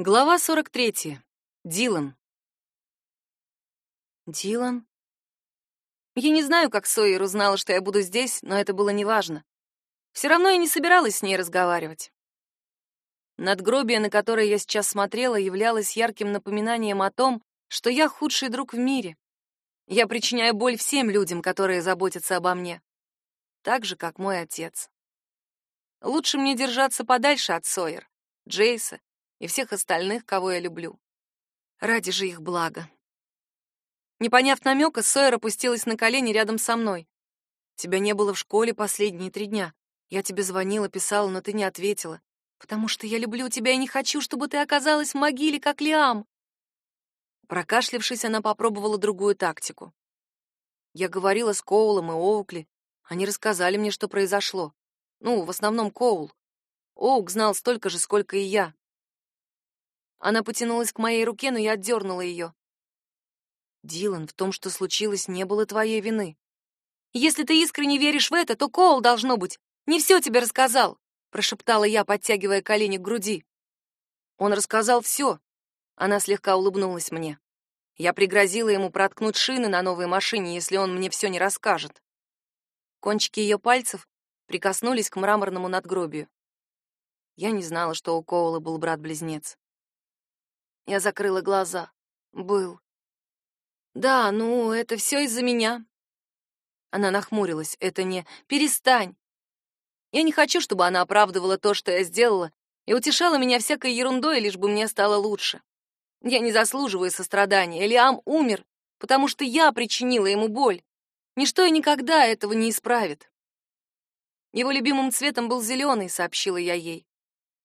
Глава 43. Дилан. Дилан? Я не знаю, как Сойер узнала, что я буду здесь, но это было неважно. Все равно я не собиралась с ней разговаривать. Надгробие, на которое я сейчас смотрела, являлось ярким напоминанием о том, что я худший друг в мире. Я причиняю боль всем людям, которые заботятся обо мне. Так же, как мой отец. Лучше мне держаться подальше от Сойер, Джейса и всех остальных, кого я люблю. Ради же их блага. Не поняв намека, Сойер опустилась на колени рядом со мной. «Тебя не было в школе последние три дня. Я тебе звонила, писала, но ты не ответила. Потому что я люблю тебя и не хочу, чтобы ты оказалась в могиле, как Лиам». Прокашлявшись, она попробовала другую тактику. Я говорила с Коулом и Оукли. Они рассказали мне, что произошло. Ну, в основном Коул. Оук знал столько же, сколько и я. Она потянулась к моей руке, но я отдернула ее. Дилан, в том, что случилось, не было твоей вины. Если ты искренне веришь в это, то Коул должно быть. Не все тебе рассказал, прошептала я, подтягивая колени к груди. Он рассказал все. Она слегка улыбнулась мне. Я пригрозила ему проткнуть шины на новой машине, если он мне все не расскажет. Кончики ее пальцев прикоснулись к мраморному надгробию. Я не знала, что у Коула был брат-близнец. Я закрыла глаза. Был. Да, ну, это все из-за меня. Она нахмурилась. Это не «перестань». Я не хочу, чтобы она оправдывала то, что я сделала, и утешала меня всякой ерундой, лишь бы мне стало лучше. Я не заслуживаю сострадания. Элиам умер, потому что я причинила ему боль. Ничто и никогда этого не исправит. Его любимым цветом был зеленый, сообщила я ей.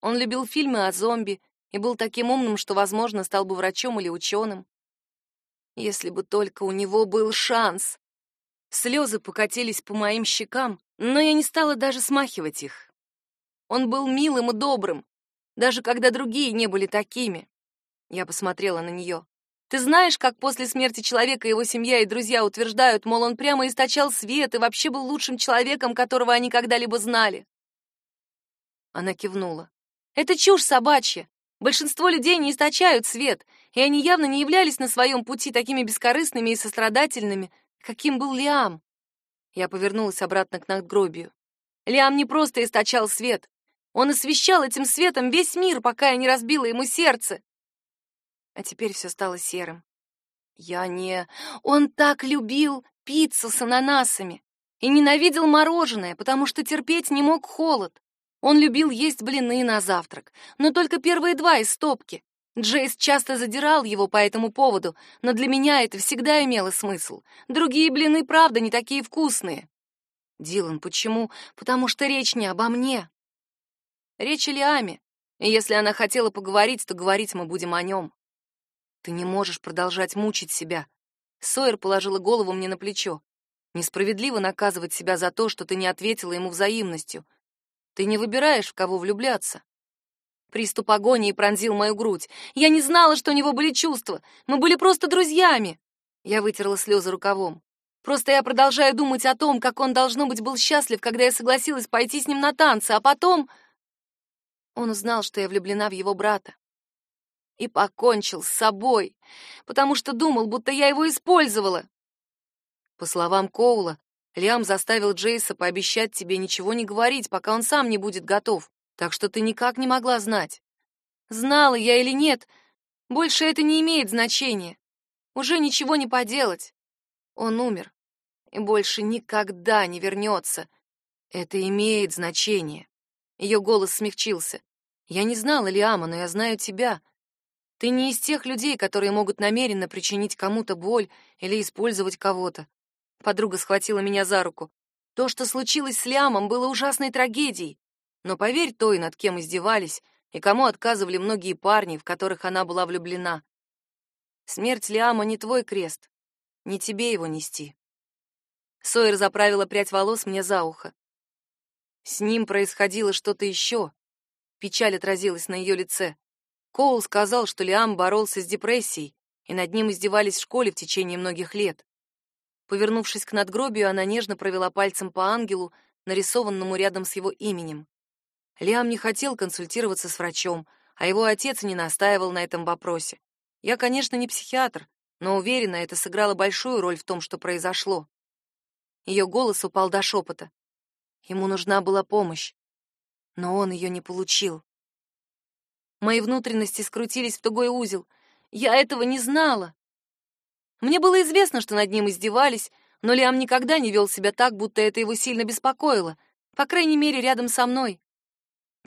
Он любил фильмы о зомби и был таким умным, что, возможно, стал бы врачом или ученым. Если бы только у него был шанс. Слезы покатились по моим щекам, но я не стала даже смахивать их. Он был милым и добрым, даже когда другие не были такими. Я посмотрела на нее. Ты знаешь, как после смерти человека его семья и друзья утверждают, мол, он прямо источал свет и вообще был лучшим человеком, которого они когда-либо знали? Она кивнула. Это чушь собачья. Большинство людей не источают свет, и они явно не являлись на своем пути такими бескорыстными и сострадательными, каким был Лиам. Я повернулась обратно к надгробию. Лиам не просто источал свет. Он освещал этим светом весь мир, пока я не разбила ему сердце. А теперь все стало серым. Я не... Он так любил пиццу с ананасами и ненавидел мороженое, потому что терпеть не мог холод. Он любил есть блины на завтрак, но только первые два из стопки. Джейс часто задирал его по этому поводу, но для меня это всегда имело смысл. Другие блины, правда, не такие вкусные. Дилан, почему? Потому что речь не обо мне. Речь о Лиаме. И если она хотела поговорить, то говорить мы будем о нем. Ты не можешь продолжать мучить себя. Сойер положила голову мне на плечо. Несправедливо наказывать себя за то, что ты не ответила ему взаимностью. Ты не выбираешь, в кого влюбляться. Приступ агонии пронзил мою грудь. Я не знала, что у него были чувства. Мы были просто друзьями. Я вытерла слезы рукавом. Просто я продолжаю думать о том, как он, должно быть, был счастлив, когда я согласилась пойти с ним на танцы, а потом... Он узнал, что я влюблена в его брата. И покончил с собой, потому что думал, будто я его использовала. По словам Коула, Лиам заставил Джейса пообещать тебе ничего не говорить, пока он сам не будет готов. Так что ты никак не могла знать. Знала я или нет, больше это не имеет значения. Уже ничего не поделать. Он умер и больше никогда не вернется. Это имеет значение. Ее голос смягчился. Я не знала Лиама, но я знаю тебя. Ты не из тех людей, которые могут намеренно причинить кому-то боль или использовать кого-то. Подруга схватила меня за руку. То, что случилось с Лиамом, было ужасной трагедией. Но поверь той, над кем издевались, и кому отказывали многие парни, в которых она была влюблена. Смерть Лиама не твой крест. Не тебе его нести. Сойер заправила прядь волос мне за ухо. С ним происходило что-то еще. Печаль отразилась на ее лице. Коул сказал, что Лиам боролся с депрессией, и над ним издевались в школе в течение многих лет. Повернувшись к надгробию, она нежно провела пальцем по ангелу, нарисованному рядом с его именем. Лиам не хотел консультироваться с врачом. а его отец не настаивал на этом вопросе. Я, конечно, не психиатр, но уверена, это сыграло большую роль в том, что произошло. Ее голос упал до шепота. Ему нужна была помощь, но он ее не получил. Мои внутренности скрутились в тугой узел. Я этого не знала. Мне было известно, что над ним издевались, но Лиам никогда не вел себя так, будто это его сильно беспокоило, по крайней мере, рядом со мной.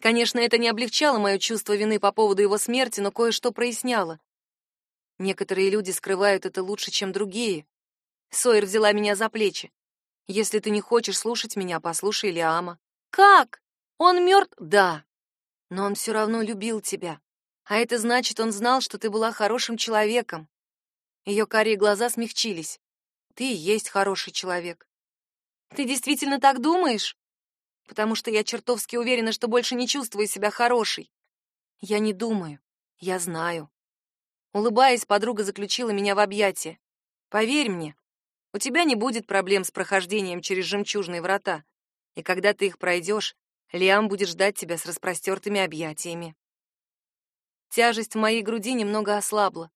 Конечно, это не облегчало мое чувство вины по поводу его смерти, но кое-что проясняло. Некоторые люди скрывают это лучше, чем другие. Сойер взяла меня за плечи. Если ты не хочешь слушать меня, послушай Лиама. Как? Он мертв? Да. Но он все равно любил тебя. А это значит, он знал, что ты была хорошим человеком. Ее карие глаза смягчились. Ты и есть хороший человек. Ты действительно так думаешь? Потому что я чертовски уверена, что больше не чувствую себя хорошей. Я не думаю, я знаю. Улыбаясь, подруга заключила меня в объятия. Поверь мне, у тебя не будет проблем с прохождением через жемчужные врата. И когда ты их пройдешь, Лиам будет ждать тебя с распростертыми объятиями. Тяжесть в моей груди немного ослабла.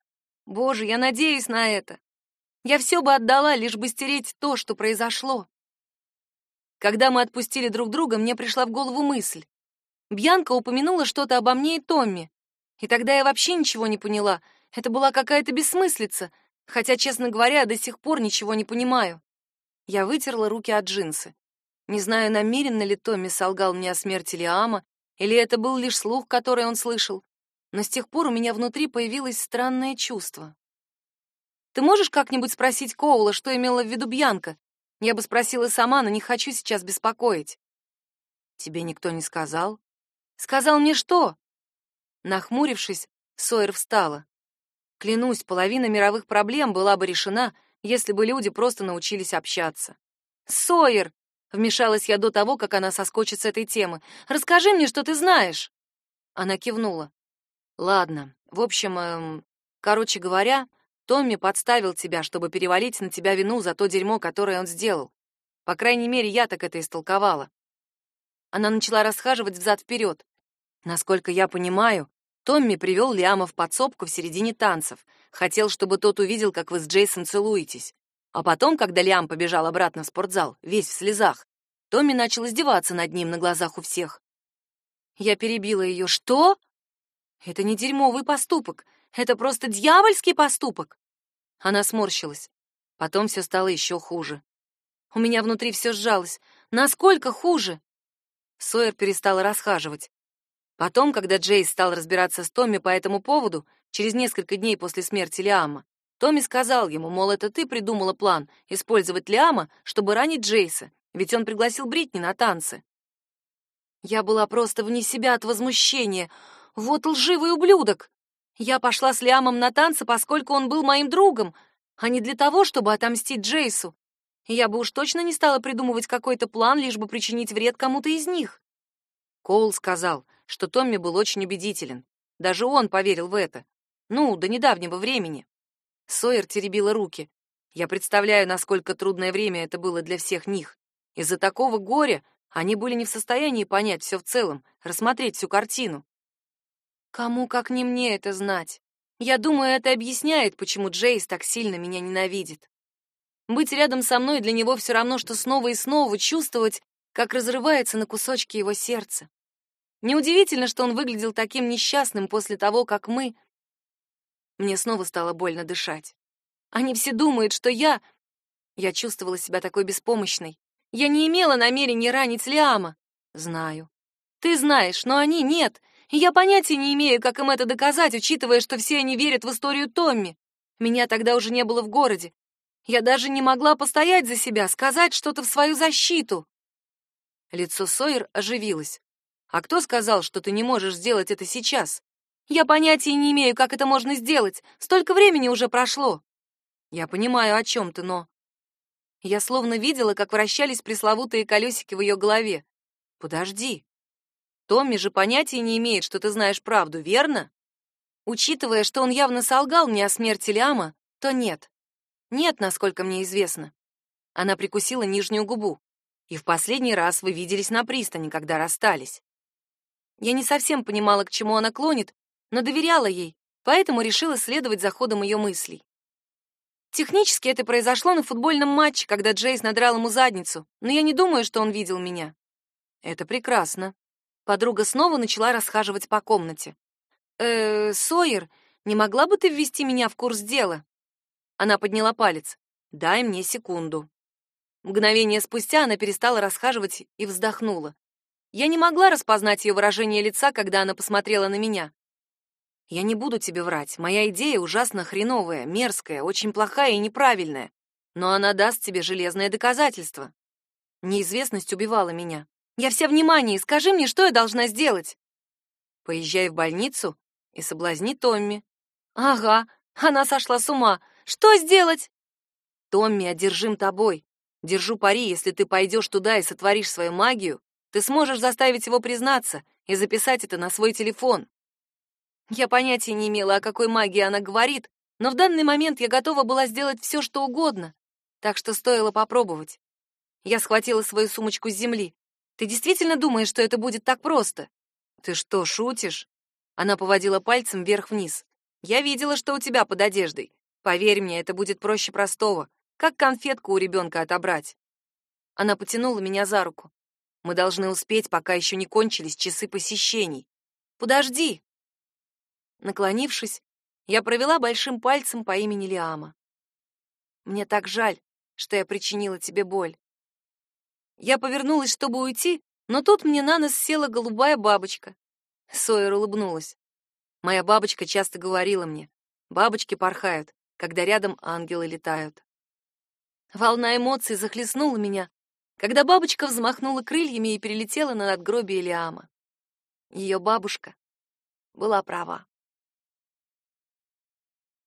Боже, я надеюсь на это. Я все бы отдала, лишь бы стереть то, что произошло. Когда мы отпустили друг друга, мне пришла в голову мысль. Бьянка упомянула что-то обо мне и Томми. И тогда я вообще ничего не поняла. Это была какая-то бессмыслица, хотя, честно говоря, до сих пор ничего не понимаю. Я вытерла руки от джинсы. Не знаю, намеренно ли Томми солгал мне о смерти Лиама, или это был лишь слух, который он слышал, но с тех пор у меня внутри появилось странное чувство. «Ты можешь как-нибудь спросить Коула, что имела в виду Бьянка?» Я бы спросила сама, но не хочу сейчас беспокоить. Тебе никто не сказал? Сказал мне что? Нахмурившись, Сойер встала. Клянусь, половина мировых проблем была бы решена, если бы люди просто научились общаться. Сойер, вмешалась я до того, как она соскочит с этой темы. Расскажи мне, что ты знаешь. Она кивнула. Ладно. В общем, эм, короче говоря, Томми подставил тебя, чтобы перевалить на тебя вину за то дерьмо, которое он сделал. По крайней мере, я так это истолковала. Она начала расхаживать взад-вперед. Насколько я понимаю, Томми привел Лиама в подсобку в середине танцев. Хотел, чтобы тот увидел, как вы с Джейсон целуетесь. А потом, когда Лиам побежал обратно в спортзал, весь в слезах, Томми начал издеваться над ним на глазах у всех. Я перебила ее. «Что? Это не дерьмовый поступок. Это просто дьявольский поступок!» Она сморщилась. Потом все стало еще хуже. У меня внутри все сжалось. Насколько хуже? Сойер перестала расхаживать. Потом, когда Джейс стал разбираться с Томми по этому поводу, через несколько дней после смерти Лиама, Томми сказал ему, мол, это ты придумала план использовать Лиама, чтобы ранить Джейса, ведь он пригласил Бритни на танцы. Я была просто вне себя от возмущения. Вот лживый ублюдок! Я пошла с Лиамом на танцы, поскольку он был моим другом, а не для того, чтобы отомстить Джейсу. Я бы уж точно не стала придумывать какой-то план, лишь бы причинить вред кому-то из них. Коул сказал, что Томми был очень убедителен. Даже он поверил в это. Ну, до недавнего времени. Сойер теребила руки. Я представляю, насколько трудное время это было для всех них. Из-за такого горя они были не в состоянии понять все в целом, рассмотреть всю картину. Кому, как не мне, это знать? Я думаю, это объясняет, почему Джейс так сильно меня ненавидит. Быть рядом со мной для него все равно, что снова и снова чувствовать, как разрывается на кусочки его сердце. Неудивительно, что он выглядел таким несчастным после того, как мы... Мне снова стало больно дышать. Они все думают, что я... Я чувствовала себя такой беспомощной. Я не имела намерения ранить Лиама. Знаю. Ты знаешь, но они нет я понятия не имею, как им это доказать, учитывая, что все они верят в историю Томми. Меня тогда уже не было в городе. Я даже не могла постоять за себя, сказать что-то в свою защиту. Лицо Сойер оживилось. А кто сказал, что ты не можешь сделать это сейчас? Я понятия не имею, как это можно сделать. Столько времени уже прошло. Я понимаю, о чем ты, но я словно видела, как вращались пресловутые колесики в ее голове. Подожди. Томми же понятия не имеет, что ты знаешь правду, верно? Учитывая, что он явно солгал мне о смерти Ляма, то нет. Нет, насколько мне известно. Она прикусила нижнюю губу. И в последний раз вы виделись на пристани, когда расстались. Я не совсем понимала, к чему она клонит, но доверяла ей, поэтому решила следовать за ходом ее мыслей. Технически это произошло на футбольном матче, когда Джейс надрал ему задницу, но я не думаю, что он видел меня. Это прекрасно. Подруга снова начала расхаживать по комнате. «Э, Сойер, не могла бы ты ввести меня в курс дела?» Она подняла палец. «Дай мне секунду». Мгновение спустя она перестала расхаживать и вздохнула. Я не могла распознать ее выражение лица, когда она посмотрела на меня. Я не буду тебе врать. Моя идея ужасно хреновая, мерзкая, очень плохая и неправильная. Но она даст тебе железное доказательство. Неизвестность убивала меня. Я вся внимание, скажи мне, что я должна сделать? Поезжай в больницу и соблазни Томми. Ага, она сошла с ума. Что сделать? Томми одержим тобой. Держу пари, если ты пойдешь туда и сотворишь свою магию, ты сможешь заставить его признаться и записать это на свой телефон. Я понятия не имела, о какой магии она говорит, но в данный момент я готова была сделать все, что угодно, так что стоило попробовать. Я схватила свою сумочку с земли. Ты действительно думаешь, что это будет так просто? Ты что, шутишь? Она поводила пальцем вверх-вниз. Я видела, что у тебя под одеждой. Поверь мне, это будет проще простого. Как конфетку у ребенка отобрать. Она потянула меня за руку. Мы должны успеть, пока еще не кончились часы посещений. Подожди, Наклонившись, я провела большим пальцем по имени Лиама. Мне так жаль, что я причинила тебе боль. Я повернулась, чтобы уйти, но тут мне на нос села голубая бабочка. Сойер улыбнулась. Моя бабочка часто говорила мне, бабочки порхают, когда рядом ангелы летают. Волна эмоций захлестнула меня, когда бабочка взмахнула крыльями и перелетела над надгробие Лиама. Ее бабушка была права.